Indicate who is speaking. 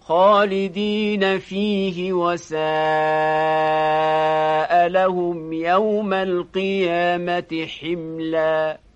Speaker 1: خالدين فيه وساء لهم يوم القيامة حملاً.